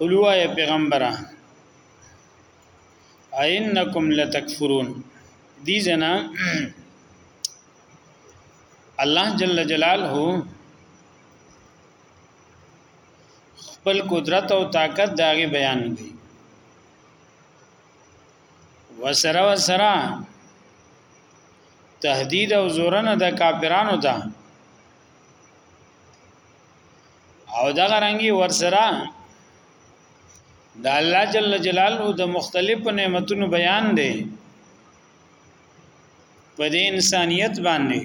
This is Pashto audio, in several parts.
قلوا یا پیغمبره اینکم لتکفرون دی جنا الله جل جلاله خپل قدرت او طاقت داغه بیان دی وسره وسره تهدید او زورنه د کافرانو ته او دا غرانګي ورسره د الله جل جلاله د مختلفو نعمتونو بیان دی په دې انسانيت باندې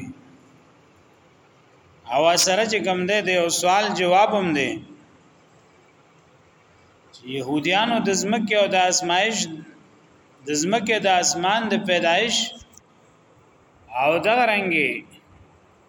او سره چې کوم دی د سوال جواب هم دی چې يهوديانو د زمکه او د اسمايش د زمکه د اسمان د پیدایش او دغه رنګي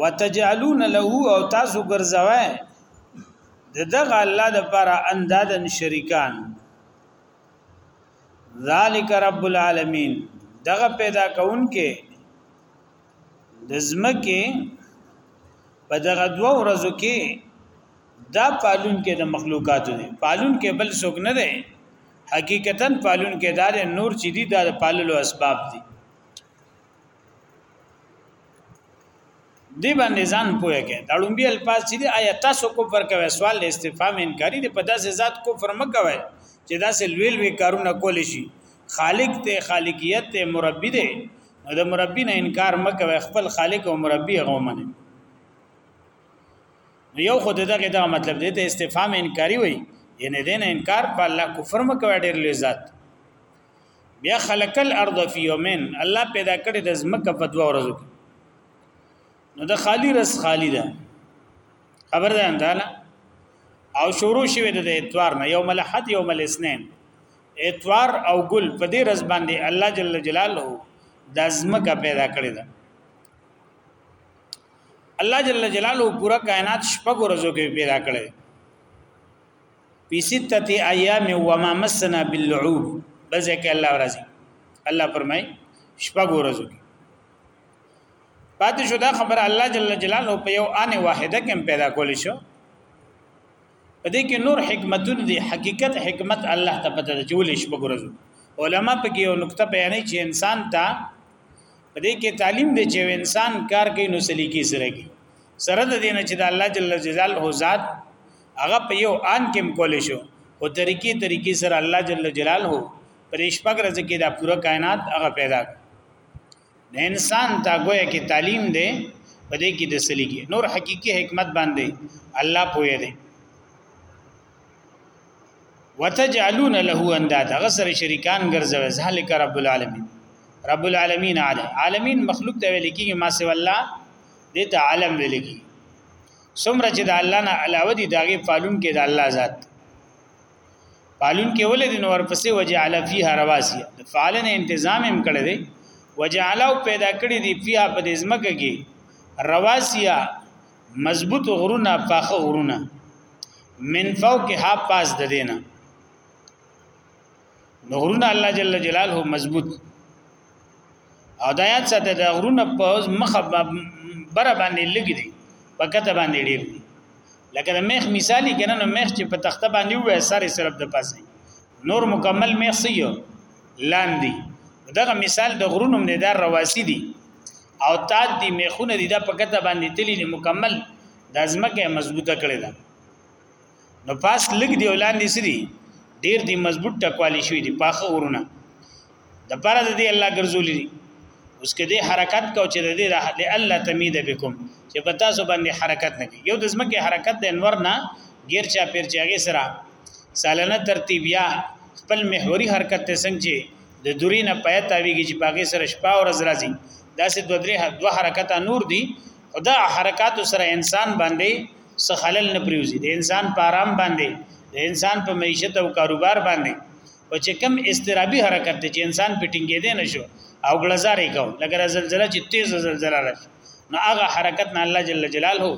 وتجعلون له او تاسو ګرځوي دغه الله د پر اندادن شریکان ذالک رب العالمین دغه پیدا کون کې د زمکه په دغه دوه ورځو کې دا پالون کې د مخلوقات دي پالون کې بل څوک نه دی حقیقتا پالون کې دار نور چې دي دا پاللو اسباب دي دی باندې ځان پوهه کې دا لومبي الفاظ چې دی آیا تاسو کفر کوي سوال له استفهام انکاری دی په داسې ذات کفر مکوي چې داسې لویل وی کارونه کول شي خالق ته خالقیت ته مربي دی نو د مربي نه انکار مکوي خپل خالق او مربي غومنه یو خود دغه دا مطلب دی ته استفهام انکاری وي یعنی دین انکار په الله کفر مکوي ډیر لوی ذات بیا خلق الارض فی یومین الله پیدا کړی د زمکه په دوه ورځو کې نو د خالی رس خالی ده خبر ده انداله او شروع شوه د اتوار نه یوم الاحد یوم الاثنین اتوار او ګل په دې رز باندې الله جل جلاله د زمکه پیدا کړی ده الله جل جلاله پورا کائنات شپږ ورځو کې پیدا کړی فی سته ایام و ما مسنا باللعوب بذک الله راضی الله فرمای شپږ ورځو کې پاتې شو دا خبره الله جل جلاله په یو ان واحده کې پیدا کول شو په دې کې نور حکمتون دي حقیقت حکمت الله ته پته ده چې ولې شپږ ورځو علما په کې یو نقطه بیانې چې انسان ته په دې کې تعلیم دی چې انسان کار کوي نو سلیقې سره کوي سره د دې نه چې د الله جل جلاله ذات هغه په یو آن کې کول شو او طریقې طریقې سره الله جل جلاله پرېش پګ رز کې دا پوره کائنات هغه پیدا کړ د انسان دا گویا کې تعلیم دی په دې کې د سلیګي نور حقيقي حکمت باندې الله پوهه دی وتجعلون له انداد غسر شریکان ګرځوي ذالک رب العالمین رب العالمین علی عالمین مخلوق ته ویل کیږي ما سوا الله دې ته عالم ویل کیږي څومره چې د الله نه علاوه دي داغه پالون کې د الله ذات پالون کې ولې د نور پسې وجعل فيها رواسي د فعلن تنظیم هم کړی دی وجعل او پیدا کړی دی فيها په دې ځمکه کې رواسیا مضبوط غرونه پاخه غرونه من فوقها پاس د دینه نو غرونه الله جل جلاله مضبوط او د آیات سره د غرونه په مخ بره باندې لګی دي په کته باندې ډیر دي لکه د میخ مثالی کنه نو میخ چې په تخته باندې وې سره صرف د پاسه نور مکمل میخ سیو لاندې دغه مثال د غرونو نه دار رواسي دي او تاج دي میخونه دي د پکته باندې تللی مکمل د ازمکه مضبوطه کړی ده نو پاس لګ دی ولاندې سری ډیر دی مضبوط ټکوالی شوی دی پاخه ورونه د پاره د دې الله ګرځولې دي اوس کې دې حرکت کو چې دې د الله تمید بكم چې پتا سو باندې حرکت نه یو د زمکه حرکت د انور نه غیر چا پیر چاغه سره سالانه ترتیب یا خپل محوري حرکت ته څنګه د دوری نه پیا تاویږي چې باغې سره شپه او ورځ راځي دا سه دوه درې دوه حرکت نور دي خدا حرکت سره انسان باندې څه خلل نه پریوزي د انسان په آرام باندې د انسان په معیشت او کاروبار باندې او چې کم استرابي حرکت دی چې انسان په ټینګې دی نشو او غلزارې کو لکه زلزلہ چې تیز زلزلہ راشي نو هغه حرکت نه الله جل جلاله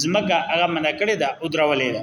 زمګه هغه منکړه دا او درولې ده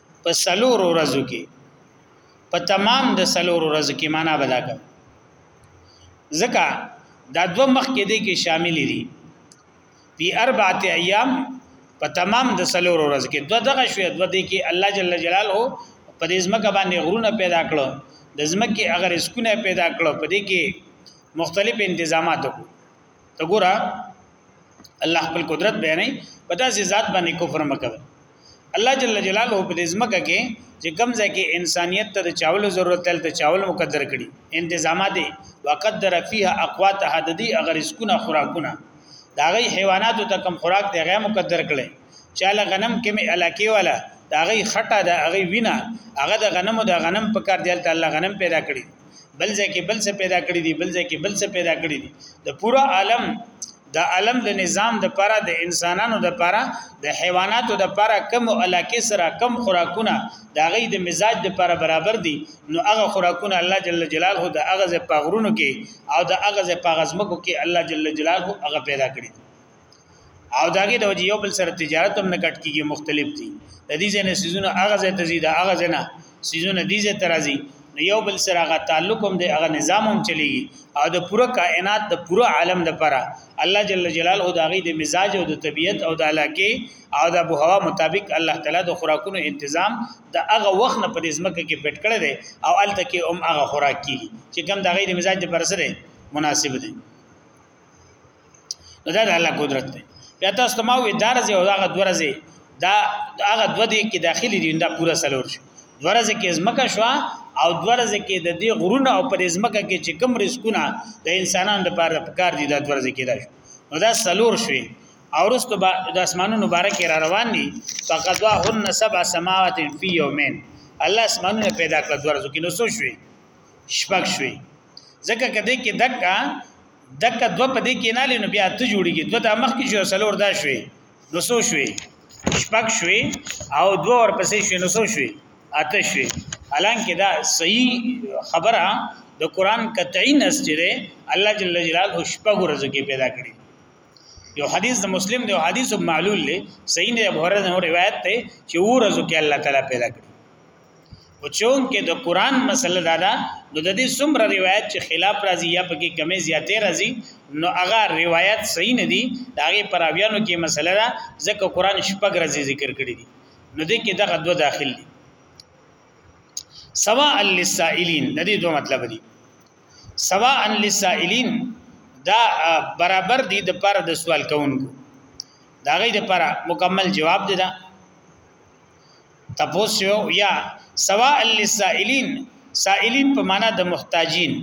په سلور ورځو کې په تمام د سلور ورځو کې معنا بدا کړ ځکه دا دوه مخ کې دي کې شامل دي په اربعه ایام په تمام د سلور ورځو کې دوه دغه شوې دوه دي کې الله جل جلاله په دې ځمکه باندې غرونه پیدا کړو د ځمکې اگر اسکونه پیدا کړو په دې کې مختلف انتظامات وکړو ته ګوره الله خپل قدرت بیانې په داسې ذات باندې کفر مکوي الله جل جلاله په دې ځمکه کې چې کم ځای کې انسانيت ته د چاول ضرورت تل ته چاول مقدر کړي انتظامات وقدر فيها اقوات حددي اگر اسکونه خوراکونه دا غي حیواناتو ته کم خوراک دی غي مقدر کړي چاله غنم کې می علاقه والا دا غي خټه دا غي وینا هغه د غنم د غنم په کار دی الله غنم پیدا کړي بل ځای کې بل څه پیدا کړی دي بل ځای کې بل څه پیدا کړی دي د پورا عالم د عالم د نظام د پاره د انسانانو د پاره د حیواناتو د پاره کم علاقه سره کم خوراکونه د غي د مزاج د پاره برابر دي نو هغه خوراکونه الله جل جلاله د هغه ز پغرونو کې او د هغه ز پغزمکو کې الله جل جلاله هغه پیدا کړی او داګه د وجه یو بل سره تجارت هم نه کټ کیږي مختلف دي د دې ځنه سيزونه هغه ځای ته زیاده هغه ځنه سيزونه دي زه ترازي نو یو بل سره هغه تعلق هم دی هغه نظام هم چلیږي او د پوره کائنات د پوره عالم د پره الله جل جلاله د غي د مزاج او د طبيعت او د علاقه او د ابو هوا مطابق الله تعالی د خوراکونو تنظیم د هغه وخت نه په ځمکه کې پټ کړی دی او الته کې هم هغه خوراک کیږي چې کوم د غي د مزاج د پر سره مناسب دی دا د الله قدرت دی بیا تاسو ته ما وې دا ورځ او هغه دوه ورځې دا هغه دوه دي کې داخلي دي دا پورا سلور شو دوه ورځې کې زمکه شو او دوه ورځې کې د دې غرونه او پر زمکه کې چې کم رزقونه د انسانانو لپاره پکار دي دا دوه ورځې کې دا شو نو دا سلور شوي او رستو با د اسمانونو مبارک را روان دي فقط واهن سبع سماوات فی یومین الله اسمانونه پیدا کړ دوه ورځې کې نو څو شوي شپږ شوي ځکه کده کې دکا دکا دو په دې کې نه لینو بیا ته جوړیږي دو د مخ کې شو سلور دا شوي نو سو شوي شپږ شوي او دو ور پسې شوي نو سو شوي اته شوي حالانکه دا صحیح خبره د قران قطعی نس چې الله جل جلاله شپږ ورځې کې پیدا کړی یو حدیث د مسلم دی او حدیث معلول دی صحیح نه ابو هرره روایت ته چې ورځو کې الله تعالی پیدا کړی او چون کې د قران مسله دا ده نو د دې څومره روایت چې خلاف راځي یا پکې کمی زیاتې راځي نو هغه روایت صحیح نه دي دا غي پراویانو کې مسله ده ځکه قران شپږ راځي ذکر کړی دي نو دې کې دغه دوه داخل دي سواء للسائلین د دې دوه مطلب دي سواء للسائلین دا برابر دي د پر د سوال کوونکو دا غي د پر مکمل جواب دي دا تپوس یو یا سواء للسائلین سائلین په معنا د محتاجین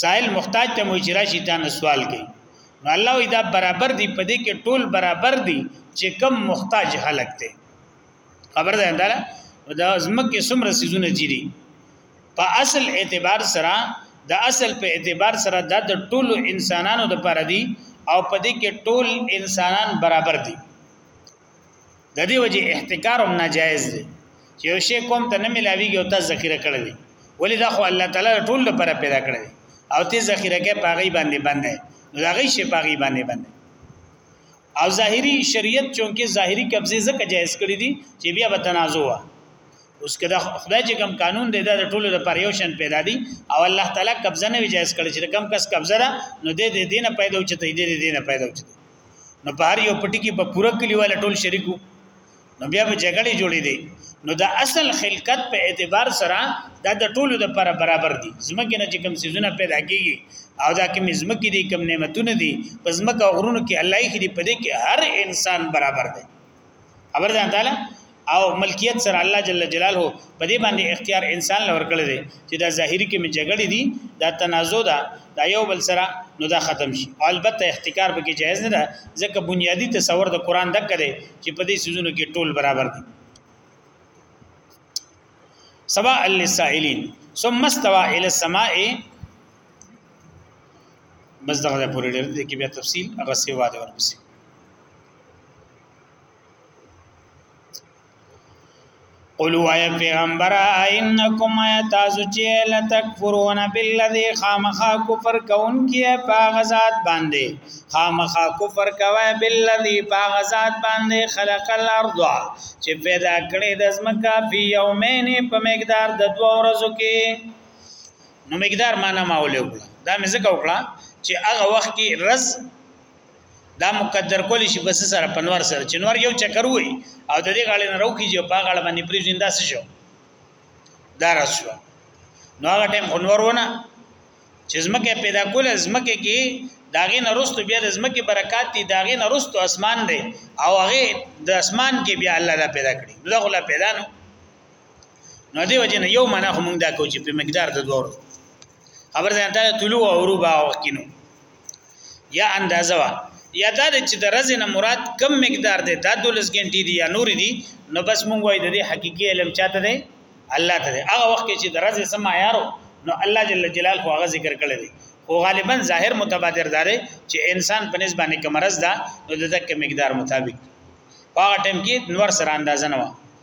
سائل محتاج ته مجرا شي ته سوال کوي نو الله دا برابر دی په دې کې ټول برابر دی چې کم محتاج خلق دی خبر ده انداله دا زمکه سمره سيزونه جيري په اصل اعتبار سره د اصل په اعتبار سره دا د ټولو انسانانو د پر دي او په دې کې ټول انسانان برابر دي د دې وجه احتکار هم ناجایز دی چې یو شی کوم ته نه ملاویږي او ته ذخیره کړی دی ولې دا خو الله تعالی ټول لپاره پیدا کړی دی او ته ذخیره کې پاغي باندې باندې دا غي شی پاغي باندې باندې او ظاهری شریعت چونکه ظاهری قبضه زکه جایز کړی دی چې بیا به تنازع وا اوس کدا خدای چې کوم قانون دی دا ټول لپاره یو شان پیدا دی او الله تعالی قبضه نه جایز کړی چې کوم کس قبضه را نو دې دې دینه پیدا او چې دې دې دینه پیدا او چې نو په هر یو پټی کې په پوره کلیوال ټول شریکو نو بیا به جګړه جوړې دي نو دا اصل خلقت په اعتبار سره دا د ټولو لپاره برابر دي زمکه نه چې کوم سيزونه پیدا کیږي او دا کوم زمکه دي کوم نعمتونه دي په زمکه او غرونو کې الله یې دي په دې کې هر انسان برابر دی خبر ځان تعالی او ملکیت سره الله جل جلاله په دې باندې اختیار انسان لور کړی دی چې دا ظاهری کې جګړې دي دا تنازع ده دا یو بل سره نو دا ختم شي البته احتکار به کې جایز نه ده ځکه بنیادی تصور د قران دک کړي چې په دې سيزونو کې ټول برابر دي سبا للسائلین ثم استوى الى السماء بس دغه پورې ډېر دې کې بیا تفصیل هغه سیوا دی ورپسې قل وای پیغمبر انکم تاسو چې لتکفرون بالذی خامخا کفر کون کیه پاغزاد باندې خامخا کفر کوي بالذی پاغزاد باندې خلق الارض چې پیدا کړې د زمکا فی یومین په مقدار د دوه ورځو کې نو مقدار معنا ماولې وکړه دا مې ځکه وکړه چې هغه وخت کې رز دا مقدر کول شي بس سره پنور سره چنور یو چکر وای او د دې غاړې نه روکی جو په غاړه باندې پریزین داس شو دا رسو نو هغه ټیم انور ونه چې زمکه پیدا کول زمکه کې داغه نرستو بیا د زمکه برکات دي داغه نرستو اسمان دی او هغه د اسمان کې بیا الله دا پیدا کړی دا غلا پیدا نو نو دی وجه نه یو معنا هم دا کو چې په مقدار د دوه خبر ځان ته طلوع او غروب او وقینو یا اندازه وا یا دا چې د رز نه مراد کم مقدار دی دا دولس غنټې دی یا نور دی نو بس مونږ وای د دې حقيقي علم چاته دی الله ته دی هغه وخت چې د رز سم معیارو نو الله جل جلاله خو هغه ذکر کړی دی خو غالبا ظاهر متبادر دار چې انسان په نسبت باندې کمرز ده نو د دک مقدار مطابق هغه ټیم کې نور سره اندازه نه و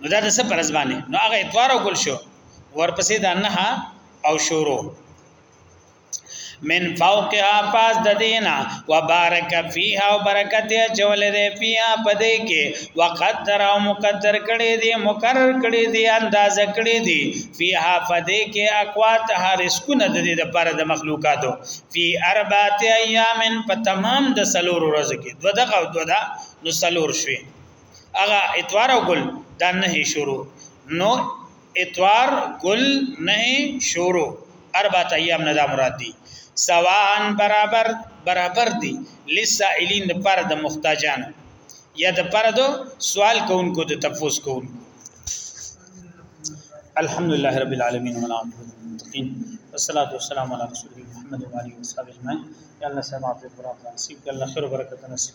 نو دا د څه پر ځبانه نو هغه اتوار او ګل شو ورپسې د نه او شورو من فوقها پاس د دینا وبارک فیها وبرکت چول دې فیها پدې کې وقدر او مقدر کړي دي مقرر کړي دي انداز کړي دي فیها پدې کې اقوات هر اسکونه د دې لپاره د مخلوقاتو فی اربعه ایام په تمام د سلور ورځ کې دوه دغه دوه نو سلور شوي هغه اتوار او ګل دا نه شروع نو اتوار ګل نه شروع اربعه ایام نه دا مراد دي سواء برابر برابر دي لسائلین پر د محتاجان یا د پر د سوال کوونکو د تفوس کوونکو الحمدلله رب العالمین والعافین والصلاه والسلام علی رسول محمد و علی وصحبه اجمعین یا الله سماعت و برکات نصیب یا الله خیر و برکات نصیب